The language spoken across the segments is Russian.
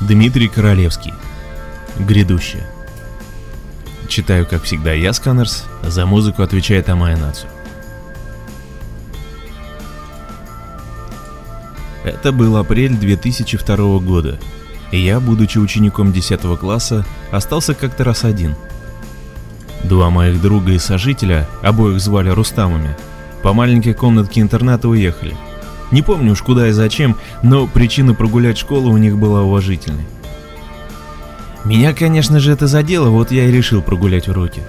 Дмитрий Королевский. Грядущее. Читаю, как всегда, я, Сканерс, за музыку отвечает Амая Нацу. Это был апрель 2002 года, я, будучи учеником 10 класса, остался как-то раз один. Два моих друга и сожителя, обоих звали Рустамами, по маленькой комнатке интерната уехали – не помню уж куда и зачем, но причина прогулять школу у них была уважительной. Меня, конечно же, это задело, вот я и решил прогулять уроки.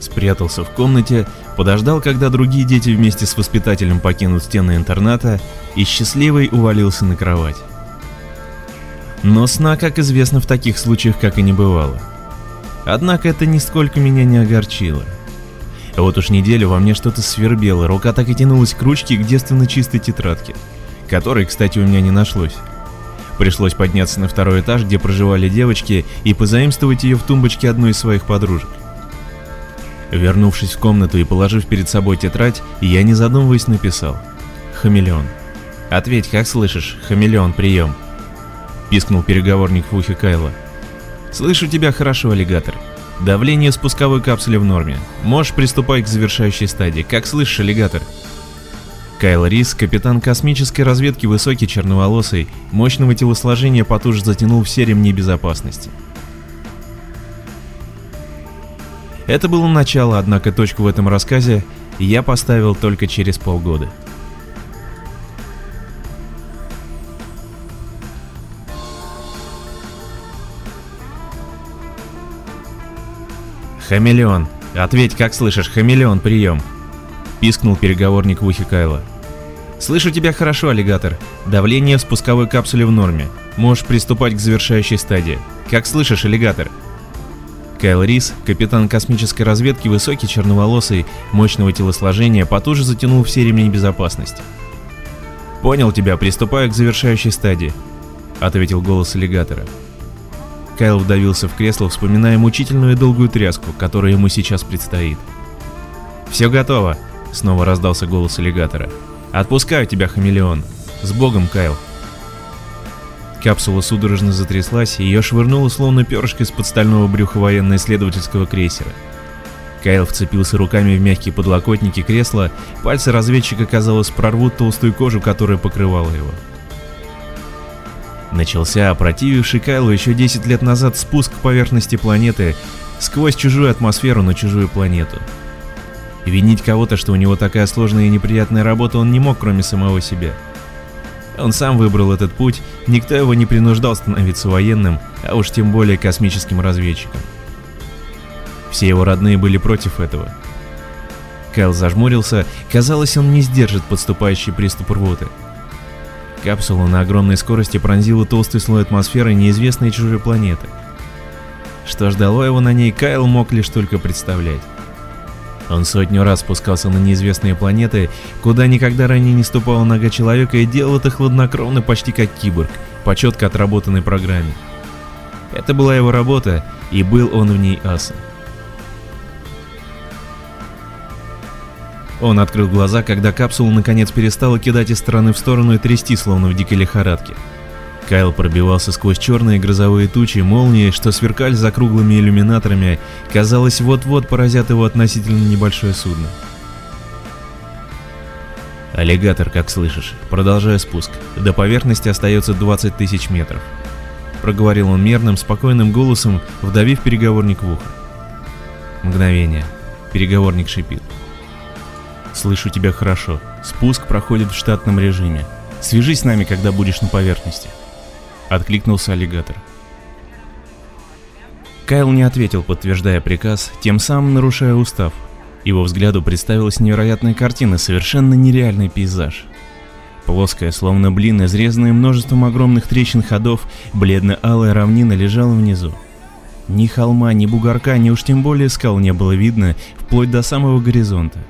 Спрятался в комнате, подождал, когда другие дети вместе с воспитателем покинут стены интерната, и счастливый увалился на кровать. Но сна, как известно, в таких случаях как и не бывало. Однако это нисколько меня не огорчило. Вот уж неделю во мне что-то свербело, рука так и тянулась к ручке к девственно чистой тетрадке, которой, кстати, у меня не нашлось. Пришлось подняться на второй этаж, где проживали девочки, и позаимствовать ее в тумбочке одной из своих подружек. Вернувшись в комнату и положив перед собой тетрадь, я не задумываясь написал. «Хамелеон». «Ответь, как слышишь? Хамелеон, прием!» Пискнул переговорник в ухе Кайла. «Слышу тебя хорошо, аллигатор. Давление спусковой капсули в норме. Можешь приступать к завершающей стадии. Как слышишь, аллигатор? Кайл Рис, капитан космической разведки, высокий, черноволосый, мощного телосложения потуже затянул все ремни безопасности. Это было начало, однако точку в этом рассказе я поставил только через полгода. «Хамелеон! Ответь, как слышишь, хамелеон, прием!» Пискнул переговорник в ухе Кайла. «Слышу тебя хорошо, аллигатор. Давление в спусковой капсуле в норме. Можешь приступать к завершающей стадии. Как слышишь, аллигатор?» Кайл Рис, капитан космической разведки, высокий, черноволосый, мощного телосложения, потуже затянул все ремни безопасности. «Понял тебя, приступаю к завершающей стадии», — ответил голос аллигатора. Кайл вдавился в кресло, вспоминая мучительную и долгую тряску, которая ему сейчас предстоит. «Все готово!» — снова раздался голос аллигатора. «Отпускаю тебя, хамелеон! С Богом, Кайл!» Капсула судорожно затряслась, и ее швырнуло словно перышко из-под стального брюха военно-исследовательского крейсера. Кайл вцепился руками в мягкие подлокотники кресла, пальцы разведчика, казалось, прорвут толстую кожу, которая покрывала его. Начался опротививший Кайлу еще 10 лет назад спуск к поверхности планеты сквозь чужую атмосферу на чужую планету. винить кого-то, что у него такая сложная и неприятная работа, он не мог, кроме самого себя. Он сам выбрал этот путь, никто его не принуждал становиться военным, а уж тем более космическим разведчиком. Все его родные были против этого. Кайл зажмурился, казалось, он не сдержит подступающий приступ рвоты. Капсула на огромной скорости пронзила толстый слой атмосферы неизвестной чужой планеты. Что ждало его на ней, Кайл мог лишь только представлять. Он сотню раз спускался на неизвестные планеты, куда никогда ранее не ступала нога человека и делал это хладнокровно, почти как киборг, по четко отработанной программе. Это была его работа, и был он в ней асом. Он открыл глаза, когда капсула наконец перестала кидать из стороны в сторону и трясти, словно в дикой лихорадке. Кайл пробивался сквозь черные грозовые тучи, молнии, что сверкали за круглыми иллюминаторами, казалось, вот-вот поразят его относительно небольшое судно. «Аллигатор, как слышишь, продолжая спуск. До поверхности остается 20 тысяч метров», — проговорил он мерным, спокойным голосом, вдавив переговорник в ухо. Мгновение. Переговорник шипит. Слышу тебя хорошо. Спуск проходит в штатном режиме. Свяжись с нами, когда будешь на поверхности. Откликнулся аллигатор. Кайл не ответил, подтверждая приказ, тем самым нарушая устав. Его взгляду представилась невероятная картина, совершенно нереальный пейзаж. Плоская, словно блин, изрезанная множеством огромных трещин ходов, бледно-алая равнина лежала внизу. Ни холма, ни бугорка, ни уж тем более скал не было видно, вплоть до самого горизонта.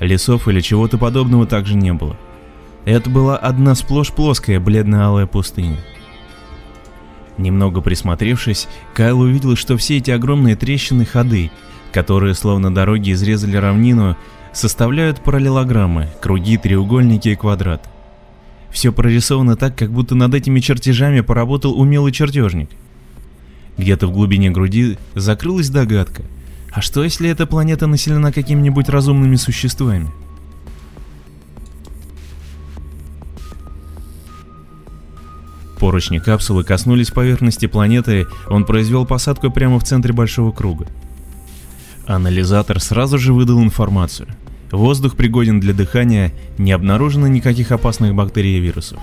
Лесов или чего-то подобного также не было. Это была одна сплошь плоская бледно-алая пустыня. Немного присмотревшись, Кайл увидел, что все эти огромные трещины ходы, которые словно дороги изрезали равнину, составляют параллелограммы, круги, треугольники и квадраты. Все прорисовано так, как будто над этими чертежами поработал умелый чертежник. Где-то в глубине груди закрылась догадка. А что если эта планета населена какими-нибудь разумными существами? Поручни капсулы коснулись поверхности планеты, он произвел посадку прямо в центре большого круга. Анализатор сразу же выдал информацию. Воздух пригоден для дыхания, не обнаружено никаких опасных бактерий и вирусов.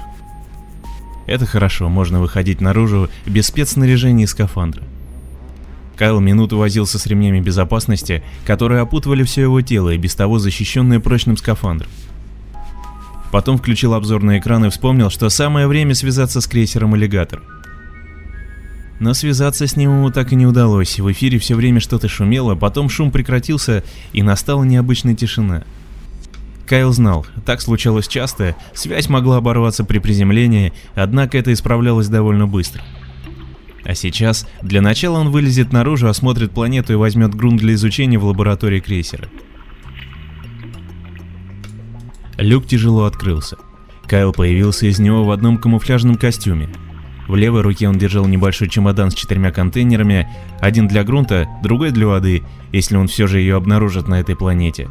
Это хорошо, можно выходить наружу без спецснаряжения и скафандра. Кайл минуту возился с ремнями безопасности, которые опутывали все его тело и без того защищенное прочным скафандром. Потом включил обзорный экран и вспомнил, что самое время связаться с крейсером «Аллигатор». Но связаться с ним ему так и не удалось, в эфире все время что-то шумело, потом шум прекратился и настала необычная тишина. Кайл знал, так случалось часто, связь могла оборваться при приземлении, однако это исправлялось довольно быстро. А сейчас, для начала он вылезет наружу, осмотрит планету и возьмет грунт для изучения в лаборатории крейсера. Люк тяжело открылся. Кайл появился из него в одном камуфляжном костюме. В левой руке он держал небольшой чемодан с четырьмя контейнерами, один для грунта, другой для воды, если он все же ее обнаружит на этой планете.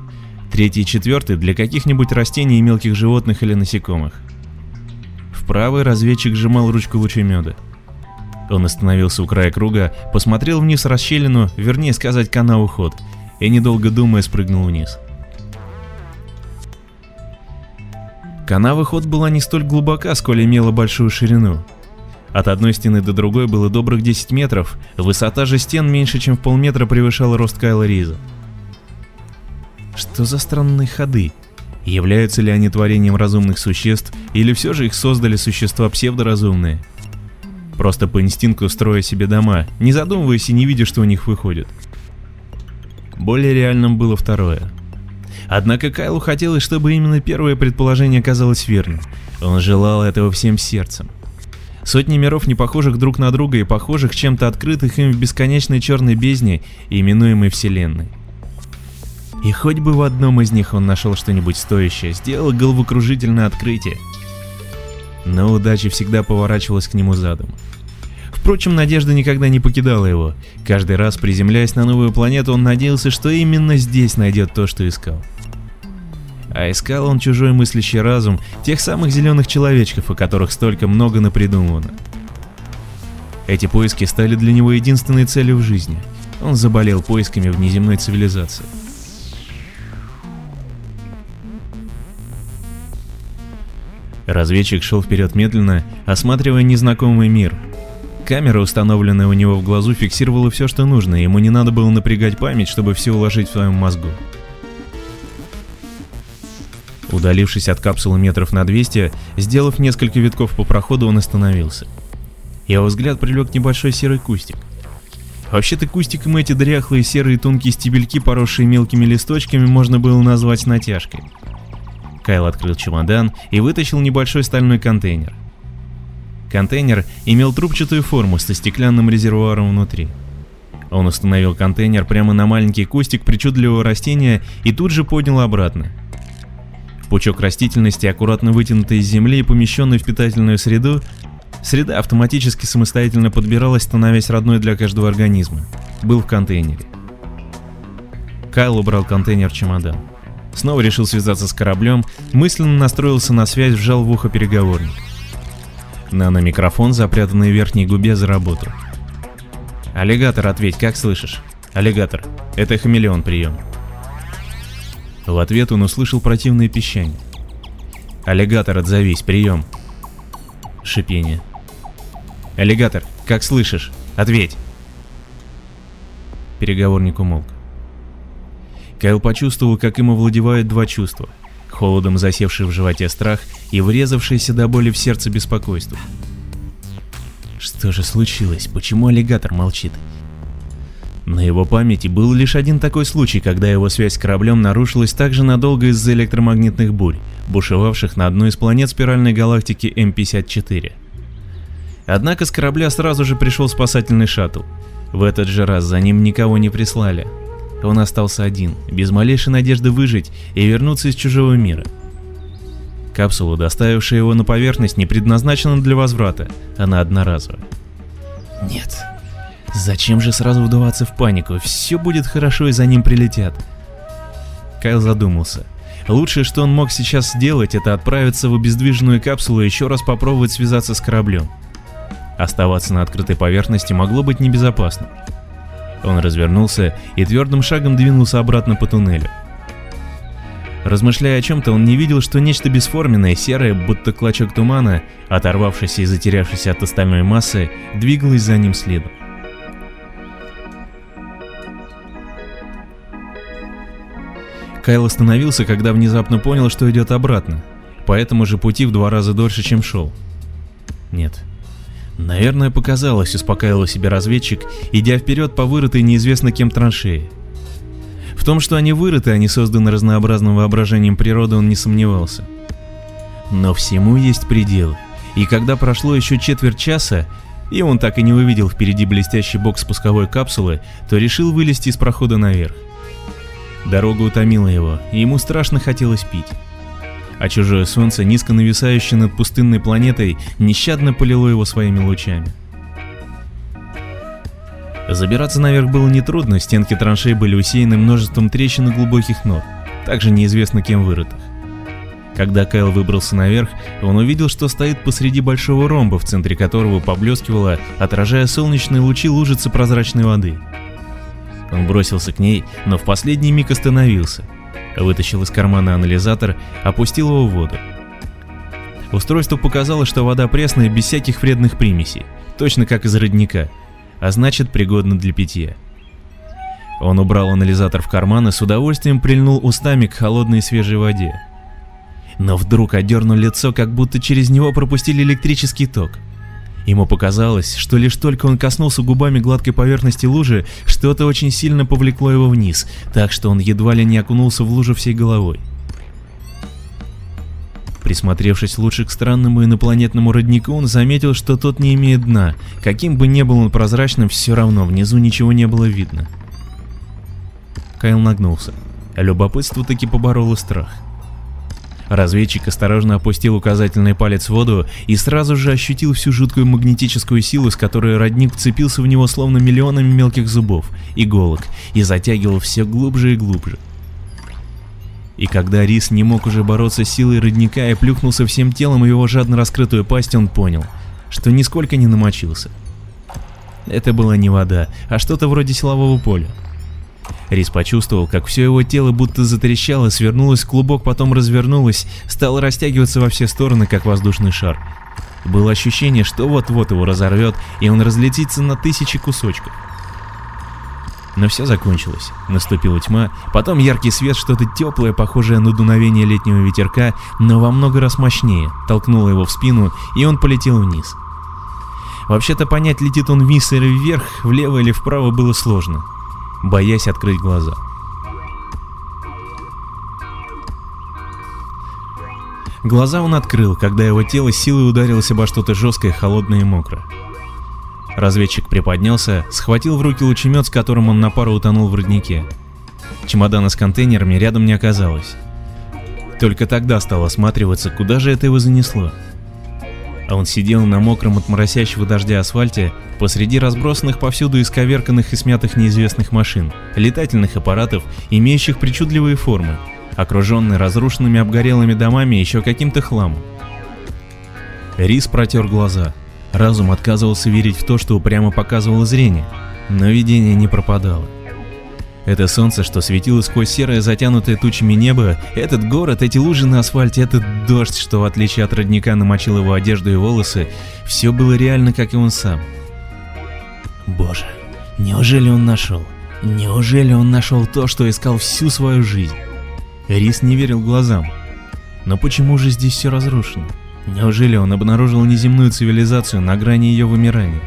Третий и четвертый для каких-нибудь растений и мелких животных или насекомых. В правый разведчик сжимал ручку лучемеда. Он остановился у края круга, посмотрел вниз расщелину, вернее сказать канал ход, и недолго думая спрыгнул вниз. Канава ход была не столь глубока, сколь имела большую ширину. От одной стены до другой было добрых 10 метров, высота же стен меньше чем в полметра превышала рост Кайла Риза. Что за странные ходы? Являются ли они творением разумных существ, или все же их создали существа псевдоразумные? Просто по инстинкту строя себе дома, не задумываясь и не видя, что у них выходит. Более реальным было второе – Однако Кайлу хотелось, чтобы именно первое предположение оказалось верным. Он желал этого всем сердцем. Сотни миров, не похожих друг на друга и похожих чем-то открытых им в бесконечной черной бездне, именуемой Вселенной. И хоть бы в одном из них он нашел что-нибудь стоящее, сделал головокружительное открытие. Но удача всегда поворачивалась к нему задом. Впрочем, надежда никогда не покидала его. Каждый раз, приземляясь на новую планету, он надеялся, что именно здесь найдет то, что искал. А искал он чужой мыслящий разум, тех самых зеленых человечков, о которых столько много напридумывано. Эти поиски стали для него единственной целью в жизни. Он заболел поисками внеземной цивилизации. Разведчик шел вперед медленно, осматривая незнакомый мир. Камера, установленная у него в глазу, фиксировала все, что нужно, ему не надо было напрягать память, чтобы все уложить в своем мозгу. Удалившись от капсулы метров на 200, сделав несколько витков по проходу, он остановился. Его взгляд привлек небольшой серый кустик. Вообще-то кустиком эти дряхлые серые тонкие стебельки, поросшие мелкими листочками, можно было назвать натяжкой. Кайл открыл чемодан и вытащил небольшой стальной контейнер. Контейнер имел трубчатую форму со стеклянным резервуаром внутри. Он установил контейнер прямо на маленький кустик причудливого растения и тут же поднял обратно. Пучок растительности, аккуратно вытянутый из земли и помещенный в питательную среду, среда автоматически самостоятельно подбиралась, становясь родной для каждого организма, был в контейнере. Кайл убрал контейнер в чемодан. Снова решил связаться с кораблем, мысленно настроился на связь, вжал в ухо переговорник. Нано-микрофон, запрятанный в верхней губе, заработал. «Аллигатор, ответь, как слышишь?» «Аллигатор, это хамелеон, прием». В ответ он услышал противное пищание. «Аллигатор, отзовись, прием!» Шипение. «Аллигатор, как слышишь? Ответь!» Переговорник умолк. Кайл почувствовал, как ему владевают два чувства. Холодом засевший в животе страх и врезавшийся до боли в сердце беспокойство. Что же случилось? Почему аллигатор молчит? На его памяти был лишь один такой случай, когда его связь с кораблем нарушилась также надолго из-за электромагнитных бурь, бушевавших на одной из планет спиральной галактики М54. Однако с корабля сразу же пришел спасательный шаттл. В этот же раз за ним никого не прислали. Он остался один, без малейшей надежды выжить и вернуться из чужого мира. Капсула, доставившая его на поверхность, не предназначена для возврата, она одноразовая. Нет. Зачем же сразу вдаваться в панику? Все будет хорошо и за ним прилетят. Кайл задумался. Лучшее, что он мог сейчас сделать, это отправиться в обездвиженную капсулу и еще раз попробовать связаться с кораблем. Оставаться на открытой поверхности могло быть небезопасно. Он развернулся и твердым шагом двинулся обратно по туннелю. Размышляя о чем-то, он не видел, что нечто бесформенное, серое, будто клочок тумана, оторвавшийся и затерявшийся от остальной массы, двигалось за ним следом. Кайл остановился, когда внезапно понял, что идет обратно, по этому же пути в два раза дольше, чем шел. Нет. Наверное, показалось, успокаивал себе разведчик, идя вперед по вырытой неизвестно кем траншеи. В том, что они вырыты, а не созданы разнообразным воображением природы, он не сомневался. Но всему есть предел, и когда прошло еще четверть часа, и он так и не увидел впереди блестящий бок спусковой капсулы, то решил вылезти из прохода наверх. Дорога утомила его, и ему страшно хотелось пить. А чужое солнце, низко нависающее над пустынной планетой, нещадно полило его своими лучами. Забираться наверх было нетрудно, стенки траншей были усеяны множеством трещин и глубоких нор, также неизвестно кем вырытых. Когда Кайл выбрался наверх, он увидел, что стоит посреди большого ромба, в центре которого поблескивала, отражая солнечные лучи лужицы прозрачной воды. Он бросился к ней, но в последний миг остановился. Вытащил из кармана анализатор, опустил его в воду. Устройство показало, что вода пресная без всяких вредных примесей, точно как из родника, а значит пригодна для питья. Он убрал анализатор в карман и с удовольствием прильнул устами к холодной свежей воде. Но вдруг одернул лицо, как будто через него пропустили электрический ток. Ему показалось, что лишь только он коснулся губами гладкой поверхности лужи, что-то очень сильно повлекло его вниз, так что он едва ли не окунулся в лужу всей головой. Присмотревшись лучше к странному инопланетному роднику, он заметил, что тот не имеет дна. Каким бы ни был он прозрачным, все равно внизу ничего не было видно. Кайл нагнулся. Любопытство таки побороло страх. Разведчик осторожно опустил указательный палец в воду и сразу же ощутил всю жуткую магнетическую силу, с которой родник вцепился в него словно миллионами мелких зубов, иголок, и затягивал все глубже и глубже. И когда Рис не мог уже бороться с силой родника и плюхнулся всем телом в его жадно раскрытую пасть, он понял, что нисколько не намочился. Это была не вода, а что-то вроде силового поля. Рис почувствовал, как все его тело будто затрещало, свернулось клубок, потом развернулось, стало растягиваться во все стороны, как воздушный шар. Было ощущение, что вот-вот его разорвет, и он разлетится на тысячи кусочков. Но все закончилось. Наступила тьма, потом яркий свет, что-то теплое, похожее на дуновение летнего ветерка, но во много раз мощнее, толкнуло его в спину, и он полетел вниз. Вообще-то понять, летит он вниз или вверх, влево или вправо было сложно боясь открыть глаза. Глаза он открыл, когда его тело силой ударилось обо что-то жесткое, холодное и мокрое. Разведчик приподнялся, схватил в руки лучемет, с которым он на пару утонул в роднике. Чемодана с контейнерами рядом не оказалось. Только тогда стал осматриваться, куда же это его занесло а он сидел на мокром от моросящего дождя асфальте посреди разбросанных повсюду исковерканных и смятых неизвестных машин, летательных аппаратов, имеющих причудливые формы, окруженный разрушенными обгорелыми домами и еще каким-то хламом. Рис протер глаза. Разум отказывался верить в то, что упрямо показывало зрение, но видение не пропадало. Это солнце, что светило сквозь серое затянутое тучами небо, этот город, эти лужи на асфальте, этот дождь, что в отличие от родника намочил его одежду и волосы, все было реально, как и он сам. Боже, неужели он нашел? Неужели он нашел то, что искал всю свою жизнь? Рис не верил глазам. Но почему же здесь все разрушено? Неужели он обнаружил неземную цивилизацию на грани ее вымирания?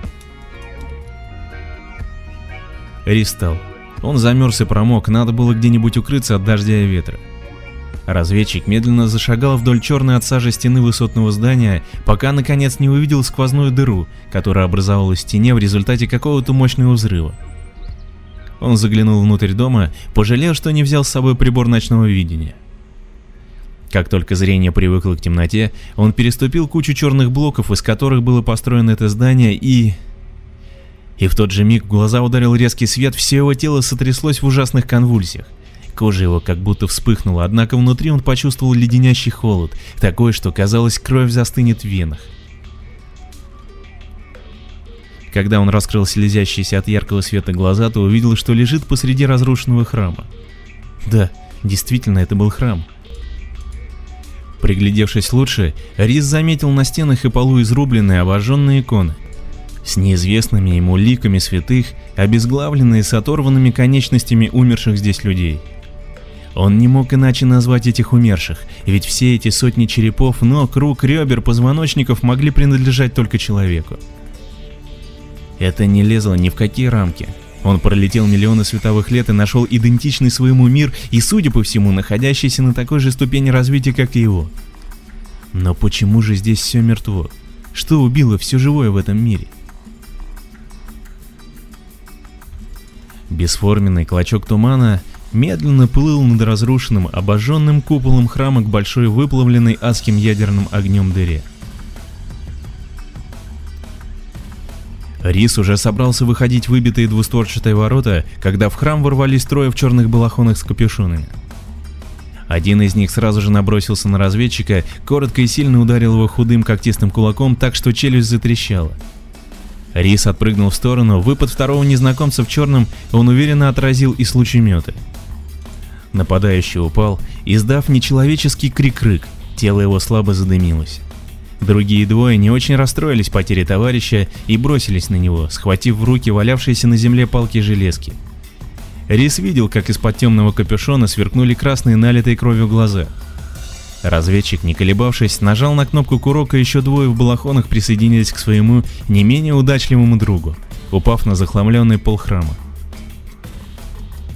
Рис встал. Он замерз и промок, надо было где-нибудь укрыться от дождя и ветра. Разведчик медленно зашагал вдоль черной от сажи стены высотного здания, пока наконец не увидел сквозную дыру, которая образовалась в стене в результате какого-то мощного взрыва. Он заглянул внутрь дома, пожалел, что не взял с собой прибор ночного видения. Как только зрение привыкло к темноте, он переступил кучу черных блоков, из которых было построено это здание, и... И в тот же миг в глаза ударил резкий свет, все его тело сотряслось в ужасных конвульсиях. Кожа его как будто вспыхнула, однако внутри он почувствовал леденящий холод, такой, что казалось, кровь застынет в венах. Когда он раскрыл слезящиеся от яркого света глаза, то увидел, что лежит посреди разрушенного храма. Да, действительно, это был храм. Приглядевшись лучше, Рис заметил на стенах и полу изрубленные обожженные иконы с неизвестными ему ликами святых, обезглавленные с оторванными конечностями умерших здесь людей. Он не мог иначе назвать этих умерших, ведь все эти сотни черепов, ног, рук, ребер, позвоночников могли принадлежать только человеку. Это не лезло ни в какие рамки. Он пролетел миллионы световых лет и нашел идентичный своему мир и, судя по всему, находящийся на такой же ступени развития, как и его. Но почему же здесь все мертво? Что убило все живое в этом мире? Бесформенный клочок тумана медленно плыл над разрушенным, обожженным куполом храма к большой выплавленной адским ядерным огнем дыре. Рис уже собрался выходить выбитые двустворчатые ворота, когда в храм ворвались трое в черных балахонах с капюшонами. Один из них сразу же набросился на разведчика, коротко и сильно ударил его худым когтистым кулаком так, что челюсть затрещала. Рис отпрыгнул в сторону, выпад второго незнакомца в черном он уверенно отразил и с лучемета. Нападающий упал, издав нечеловеческий крик-рык, тело его слабо задымилось. Другие двое не очень расстроились потери товарища и бросились на него, схватив в руки валявшиеся на земле палки-железки. Рис видел, как из-под темного капюшона сверкнули красные налитые кровью глаза. Разведчик, не колебавшись, нажал на кнопку курок, и еще двое в балахонах присоединились к своему не менее удачливому другу, упав на захламленный пол храма.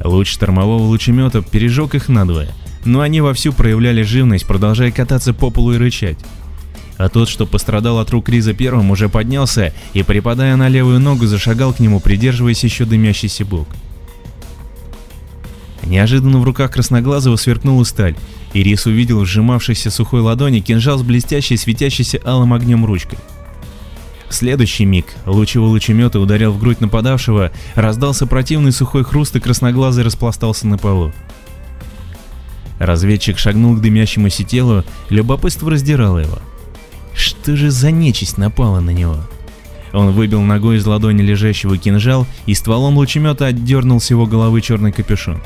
Луч штормового лучемета пережег их надвое, но они вовсю проявляли живность, продолжая кататься по полу и рычать. А тот, что пострадал от рук Риза первым, уже поднялся и, припадая на левую ногу, зашагал к нему, придерживаясь еще дымящийся бок. Неожиданно в руках красноглазого сверкнула сталь, и Рис увидел в сжимавшейся сухой ладони кинжал с блестящей, светящейся алым огнем ручкой. В следующий миг луч его лучемета ударил в грудь нападавшего, раздался противный сухой хруст и красноглазый распластался на полу. Разведчик шагнул к дымящемуся телу, любопытство раздирало его. Что же за нечисть напала на него? Он выбил ногой из ладони лежащего кинжал и стволом лучемета отдернул с его головы черный капюшон.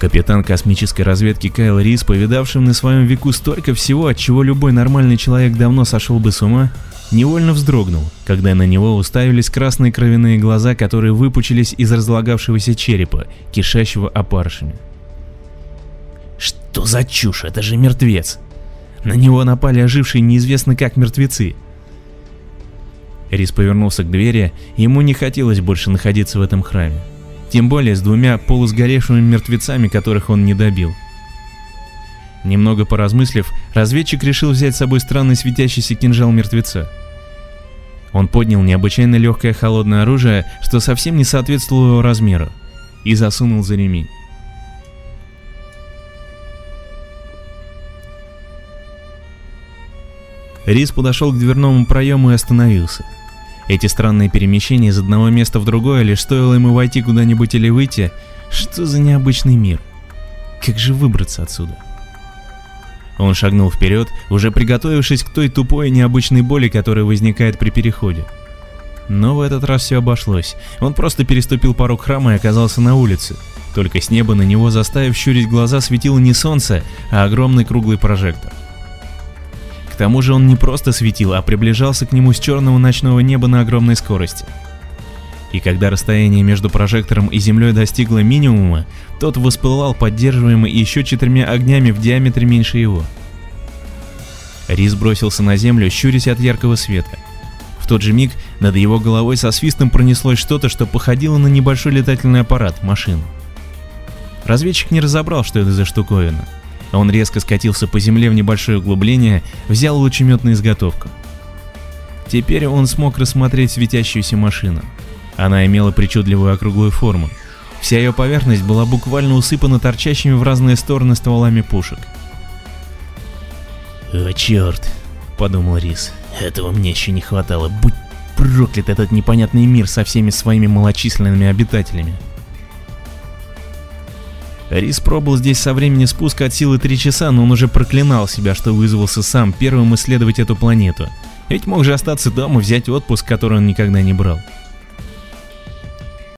Капитан космической разведки Кайл Рис, повидавшим на своем веку столько всего, от чего любой нормальный человек давно сошел бы с ума, невольно вздрогнул, когда на него уставились красные кровяные глаза, которые выпучились из разлагавшегося черепа, кишащего опарышами. Что за чушь? Это же мертвец! На него напали ожившие неизвестно как мертвецы. Рис повернулся к двери, ему не хотелось больше находиться в этом храме. Тем более с двумя полусгоревшими мертвецами, которых он не добил. Немного поразмыслив, разведчик решил взять с собой странный светящийся кинжал мертвеца. Он поднял необычайно легкое холодное оружие, что совсем не соответствовало его размеру, и засунул за ремень. Рис подошел к дверному проему и остановился. Эти странные перемещения из одного места в другое, лишь стоило ему войти куда-нибудь или выйти, что за необычный мир? Как же выбраться отсюда? Он шагнул вперед, уже приготовившись к той тупой и необычной боли, которая возникает при переходе. Но в этот раз все обошлось. Он просто переступил порог храма и оказался на улице. Только с неба на него, заставив щурить глаза, светило не солнце, а огромный круглый прожектор тому же он не просто светил, а приближался к нему с черного ночного неба на огромной скорости. И когда расстояние между прожектором и Землей достигло минимума, тот воспылал поддерживаемый еще четырьмя огнями в диаметре меньше его. Рис бросился на Землю, щурясь от яркого света. В тот же миг над его головой со свистом пронеслось что-то, что походило на небольшой летательный аппарат, машину. Разведчик не разобрал, что это за штуковина. Он резко скатился по земле в небольшое углубление, взял лучемет на изготовку. Теперь он смог рассмотреть светящуюся машину. Она имела причудливую округлую форму. Вся ее поверхность была буквально усыпана торчащими в разные стороны стволами пушек. «О, черт!» — подумал Рис. «Этого мне еще не хватало. Будь проклят этот непонятный мир со всеми своими малочисленными обитателями!» Рис пробыл здесь со времени спуска от силы 3 часа, но он уже проклинал себя, что вызвался сам первым исследовать эту планету. Ведь мог же остаться дома, взять отпуск, который он никогда не брал.